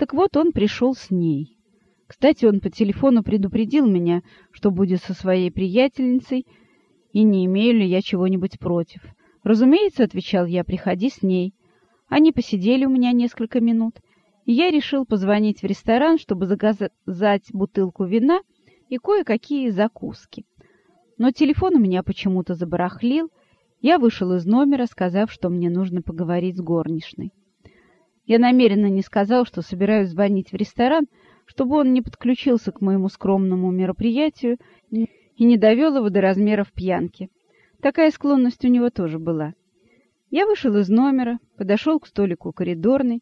Так вот, он пришел с ней. Кстати, он по телефону предупредил меня, что будет со своей приятельницей, и не имею ли я чего-нибудь против. Разумеется, отвечал я, приходи с ней. Они посидели у меня несколько минут, и я решил позвонить в ресторан, чтобы заказать бутылку вина и кое-какие закуски. Но телефон у меня почему-то забарахлил. Я вышел из номера, сказав, что мне нужно поговорить с горничной. Я намеренно не сказал, что собираюсь звонить в ресторан, чтобы он не подключился к моему скромному мероприятию и не довел его до размеров пьянки. Такая склонность у него тоже была. Я вышел из номера, подошел к столику коридорной.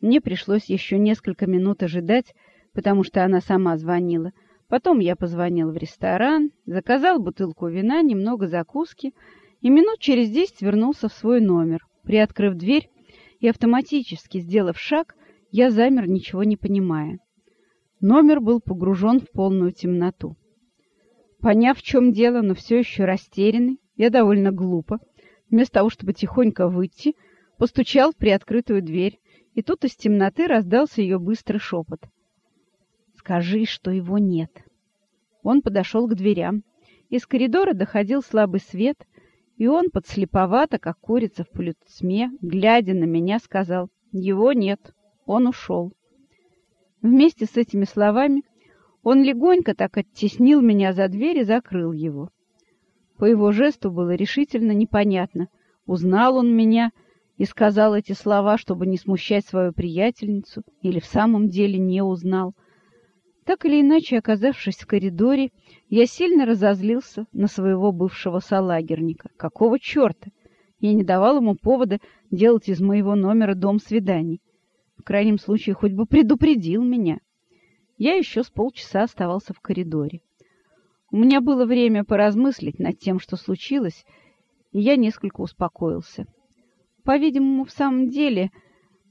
Мне пришлось еще несколько минут ожидать, потому что она сама звонила. Потом я позвонил в ресторан, заказал бутылку вина, немного закуски, и минут через десять вернулся в свой номер. Приоткрыв дверь и автоматически сделав шаг, я замер, ничего не понимая. Номер был погружен в полную темноту. Поняв, в чем дело, но все еще растерянный, я довольно глупо, вместо того, чтобы тихонько выйти, постучал в приоткрытую дверь, и тут из темноты раздался ее быстрый шепот. «Скажи, что его нет». Он подошел к дверям. Из коридора доходил слабый свет, и он, подслеповато, как курица в полутьме, глядя на меня, сказал, «Его нет, он ушел». Вместе с этими словами он легонько так оттеснил меня за дверь и закрыл его. По его жесту было решительно непонятно, узнал он меня и сказал эти слова, чтобы не смущать свою приятельницу, или в самом деле не узнал. Так или иначе, оказавшись в коридоре, я сильно разозлился на своего бывшего солагерника. Какого черта? Я не давал ему повода делать из моего номера дом свиданий. В крайнем случае, хоть бы предупредил меня. Я еще с полчаса оставался в коридоре. У меня было время поразмыслить над тем, что случилось, и я несколько успокоился. По-видимому, в самом деле,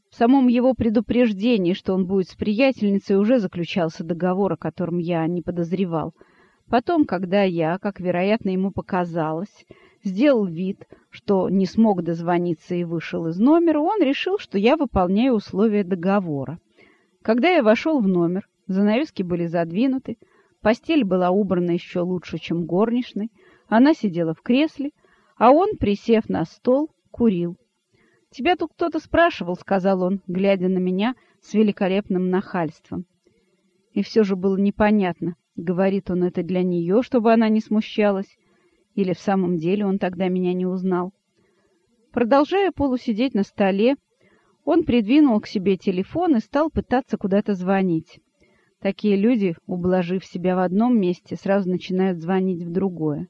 в самом его предупреждении, что он будет с приятельницей, уже заключался договор, о котором я не подозревал. Потом, когда я, как вероятно ему показалось, сделал вид, что не смог дозвониться и вышел из номера, он решил, что я выполняю условия договора. Когда я вошел в номер, занавески были задвинуты, Постель была убрана еще лучше, чем горничной. Она сидела в кресле, а он, присев на стол, курил. «Тебя тут кто-то спрашивал», — сказал он, глядя на меня с великолепным нахальством. И все же было непонятно, говорит он это для нее, чтобы она не смущалась, или в самом деле он тогда меня не узнал. Продолжая полусидеть на столе, он придвинул к себе телефон и стал пытаться куда-то звонить. Такие люди, ублажив себя в одном месте, сразу начинают звонить в другое.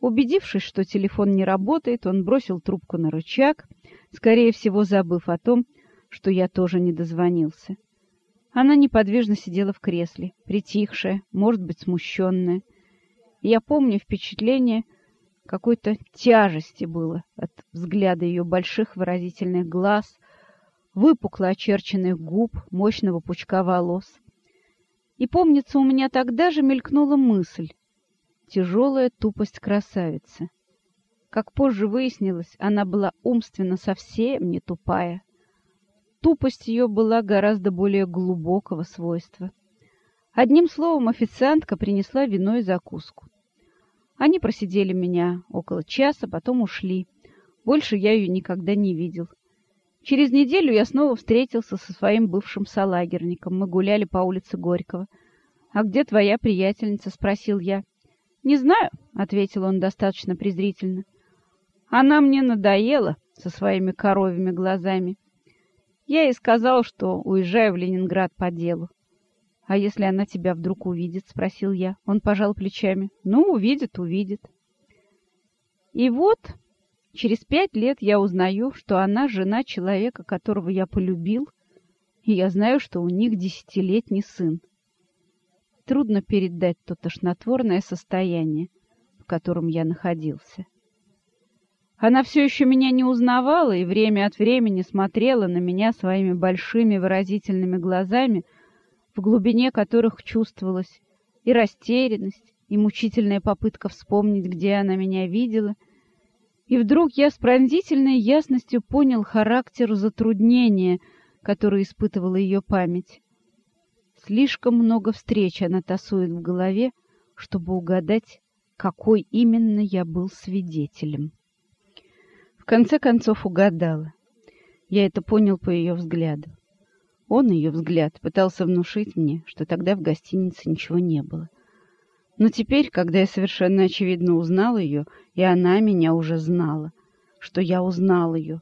Убедившись, что телефон не работает, он бросил трубку на рычаг, скорее всего, забыв о том, что я тоже не дозвонился. Она неподвижно сидела в кресле, притихшая, может быть, смущенная. я помню впечатление какой-то тяжести было от взгляда ее больших выразительных глаз, выпукло очерченных губ, мощного пучка волос — и, помнится, у меня тогда же мелькнула мысль. Тяжелая тупость красавицы. Как позже выяснилось, она была умственно совсем не тупая. Тупость ее была гораздо более глубокого свойства. Одним словом, официантка принесла вино и закуску. Они просидели меня около часа, потом ушли. Больше я ее никогда не видел. Через неделю я снова встретился со своим бывшим солагерником. Мы гуляли по улице Горького. «А где твоя приятельница?» — спросил я. «Не знаю», — ответил он достаточно презрительно. «Она мне надоела со своими коровьими глазами. Я ей сказал, что уезжаю в Ленинград по делу. «А если она тебя вдруг увидит?» — спросил я. Он пожал плечами. «Ну, увидит, увидит». И вот Через пять лет я узнаю, что она жена человека, которого я полюбил, и я знаю, что у них десятилетний сын. Трудно передать то тошнотворное состояние, в котором я находился. Она все еще меня не узнавала и время от времени смотрела на меня своими большими выразительными глазами, в глубине которых чувствовалась и растерянность, и мучительная попытка вспомнить, где она меня видела — и вдруг я с пронзительной ясностью понял характер затруднения, которые испытывала ее память. Слишком много встреч она тасует в голове, чтобы угадать, какой именно я был свидетелем. Конце концов угадала. Я это понял по ее взгляду. Он, ее взгляд, пытался внушить мне, что тогда в гостинице ничего не было. Но теперь, когда я совершенно очевидно узнал ее, и она меня уже знала, что я узнал ее,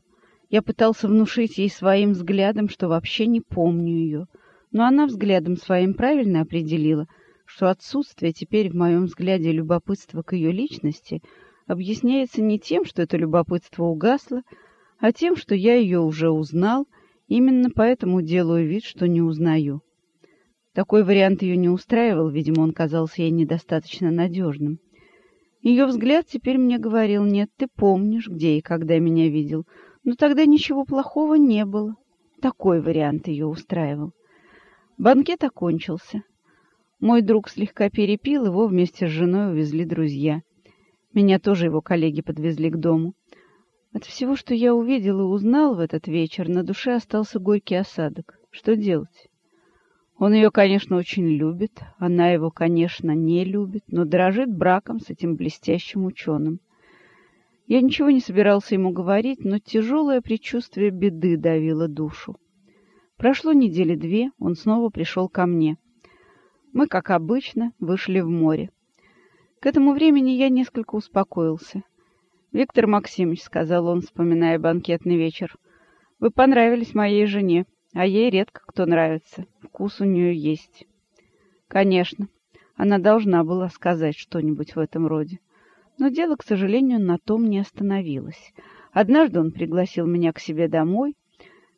я пытался внушить ей своим взглядом, что вообще не помню ее, но она взглядом своим правильно определила, что отсутствие теперь в моем взгляде любопытства к ее личности объясняется не тем, что это любопытство угасло, а тем, что я ее уже узнал, именно поэтому делаю вид, что не узнаю. Такой вариант ее не устраивал, видимо, он казался ей недостаточно надежным. Ее взгляд теперь мне говорил, нет, ты помнишь, где и когда меня видел, но тогда ничего плохого не было. Такой вариант ее устраивал. Банкет окончился. Мой друг слегка перепил, его вместе с женой увезли друзья. Меня тоже его коллеги подвезли к дому. От всего, что я увидел и узнал в этот вечер, на душе остался горький осадок. Что делать? Он ее, конечно, очень любит, она его, конечно, не любит, но дорожит браком с этим блестящим ученым. Я ничего не собирался ему говорить, но тяжелое предчувствие беды давило душу. Прошло недели две, он снова пришел ко мне. Мы, как обычно, вышли в море. К этому времени я несколько успокоился. «Виктор Максимович», — сказал он, вспоминая банкетный вечер, — «вы понравились моей жене, а ей редко кто нравится. Вкус у нее есть». «Конечно, она должна была сказать что-нибудь в этом роде. Но дело, к сожалению, на том не остановилось. Однажды он пригласил меня к себе домой.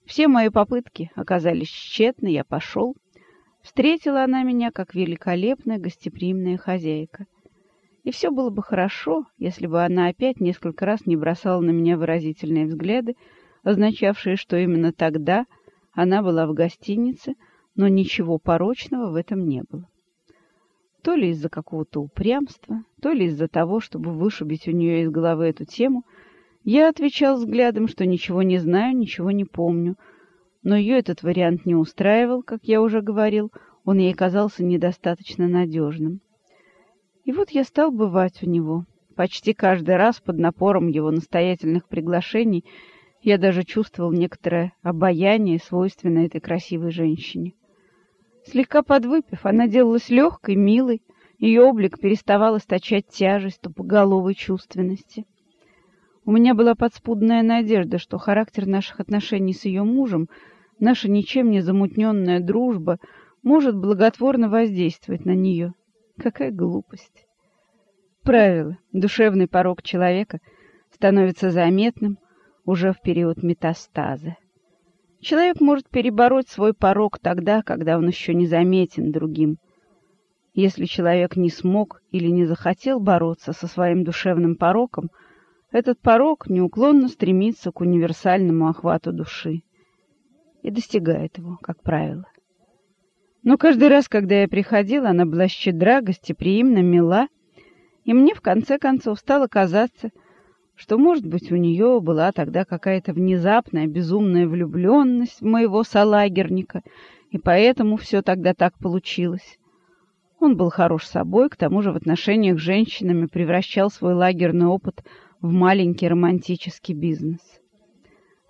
Все мои попытки оказались тщетны, я пошел. Встретила она меня как великолепная гостеприимная хозяйка — и все было бы хорошо, если бы она опять несколько раз не бросала на меня выразительные взгляды, означавшие, что именно тогда она была в гостинице, но ничего порочного в этом не было. То ли из-за какого-то упрямства, то ли из-за того, чтобы вышибить у нее из головы эту тему, я отвечал взглядом, что ничего не знаю, ничего не помню, но ее этот вариант не устраивал, как я уже говорил, он ей казался недостаточно надежным. И вот я стал бывать у него. Почти каждый раз под напором его настоятельных приглашений я даже чувствовал некоторое обаяние, свойственное этой красивой женщине. Слегка подвыпив, она делалась легкой, милой, ее облик переставал источать тяжесть тупоголовой чувственности. У меня была подспудная надежда, что характер наших отношений с ее мужем, наша ничем не замутненная дружба, может благотворно воздействовать на нее. Какая глупость! Правило, душевный порог человека становится заметным уже в период метастаза. Человек может перебороть свой порог тогда, когда он еще не заметен другим. Если человек не смог или не захотел бороться со своим душевным пороком, этот порог неуклонно стремится к универсальному охвату души и достигает его, как правило. Но каждый раз, когда я приходила, она была щедра, гостеприимна, мила, и мне в конце концов стало казаться, что, может быть, у нее была тогда какая-то внезапная безумная влюбленность в моего салагерника, и поэтому все тогда так получилось. Он был хорош собой, к тому же в отношениях с женщинами превращал свой лагерный опыт в маленький романтический бизнес.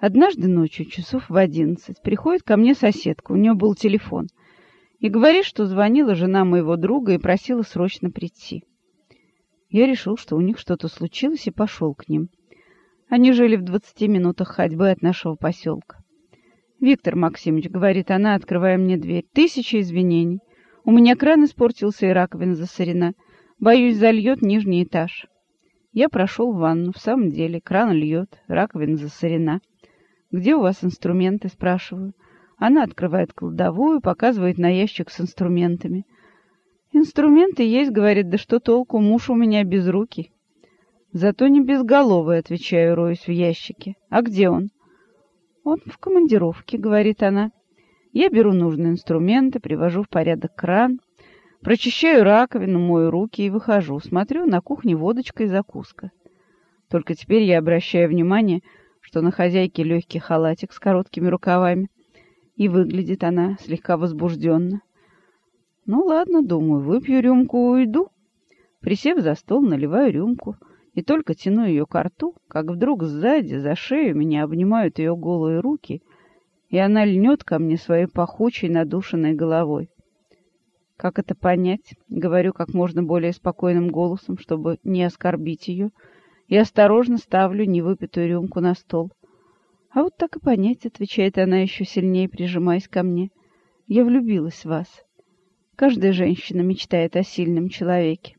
Однажды ночью, часов в одиннадцать, приходит ко мне соседка, у нее был телефон — и говорит, что звонила жена моего друга и просила срочно прийти. Я решил, что у них что-то случилось, и пошел к ним. Они жили в двадцати минутах ходьбы от нашего поселка. «Виктор Максимович», — говорит она, открывая мне дверь, — «тысяча извинений. У меня кран испортился и раковина засорена. Боюсь, зальет нижний этаж». Я прошел в ванну. В самом деле, кран льет, раковина засорена. «Где у вас инструменты?» — спрашиваю. Она открывает кладовую, показывает на ящик с инструментами. «Инструменты есть», — говорит, — «да что толку, муж у меня без руки». «Зато не безголовый», — отвечаю, роюсь в ящике. «А где он?» «Он в командировке», — говорит она. Я беру нужные инструменты, привожу в порядок кран, прочищаю раковину, мою руки и выхожу. Смотрю, на кухне водочка и закуска. Только теперь я обращаю внимание, что на хозяйке легкий халатик с короткими рукавами, И выглядит она слегка возбужденно. Ну ладно, думаю, выпью рюмку и уйду. Присев за стол, наливаю рюмку и только тяну ее к рту, как вдруг сзади, за шею, меня обнимают ее голые руки, и она льнет ко мне своей пахучей, надушенной головой. Как это понять? Говорю как можно более спокойным голосом, чтобы не оскорбить ее, и осторожно ставлю невыпитую рюмку на стол. А вот так и понять, отвечает она еще сильнее, прижимаясь ко мне. Я влюбилась в вас. Каждая женщина мечтает о сильном человеке.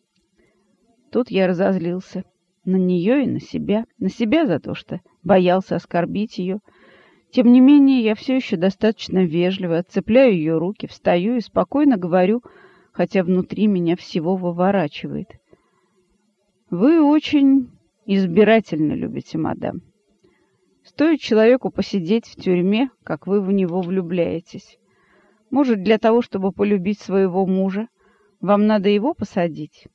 Тут я разозлился на нее и на себя. На себя за то, что боялся оскорбить ее. Тем не менее, я все еще достаточно вежливо отцепляю ее руки, встаю и спокойно говорю, хотя внутри меня всего выворачивает. «Вы очень избирательно любите, мадам. Стоит человеку посидеть в тюрьме, как вы в него влюбляетесь. Может, для того, чтобы полюбить своего мужа, вам надо его посадить?»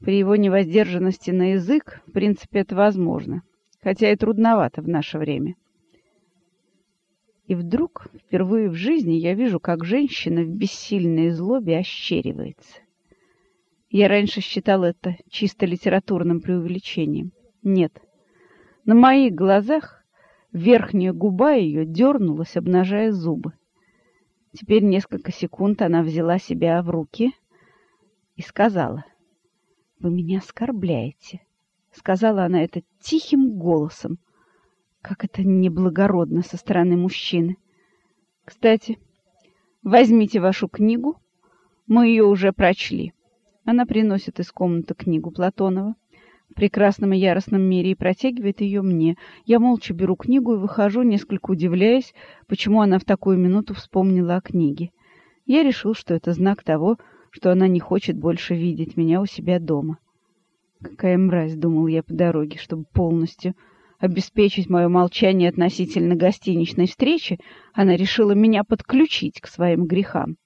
При его невоздержанности на язык, в принципе, это возможно, хотя и трудновато в наше время. И вдруг, впервые в жизни, я вижу, как женщина в бессильной злобе ощеривается. Я раньше считал это чисто литературным преувеличением. Нет. На моих глазах верхняя губа ее дернулась, обнажая зубы. Теперь несколько секунд она взяла себя в руки и сказала — вы меня оскорбляете, — сказала она это тихим голосом. Как это неблагородно со стороны мужчины. Кстати, возьмите вашу книгу, мы ее уже прочли. Она приносит из комнаты книгу Платонова прекрасном и яростном мире и протягивает ее мне. Я молча беру книгу и выхожу, несколько удивляясь, почему она в такую минуту вспомнила о книге. Я решил, что это знак того, что она не хочет больше видеть меня у себя дома. Какая мразь, думал я по дороге, чтобы полностью обеспечить мое молчание относительно гостиничной встречи, она решила меня подключить к своим грехам.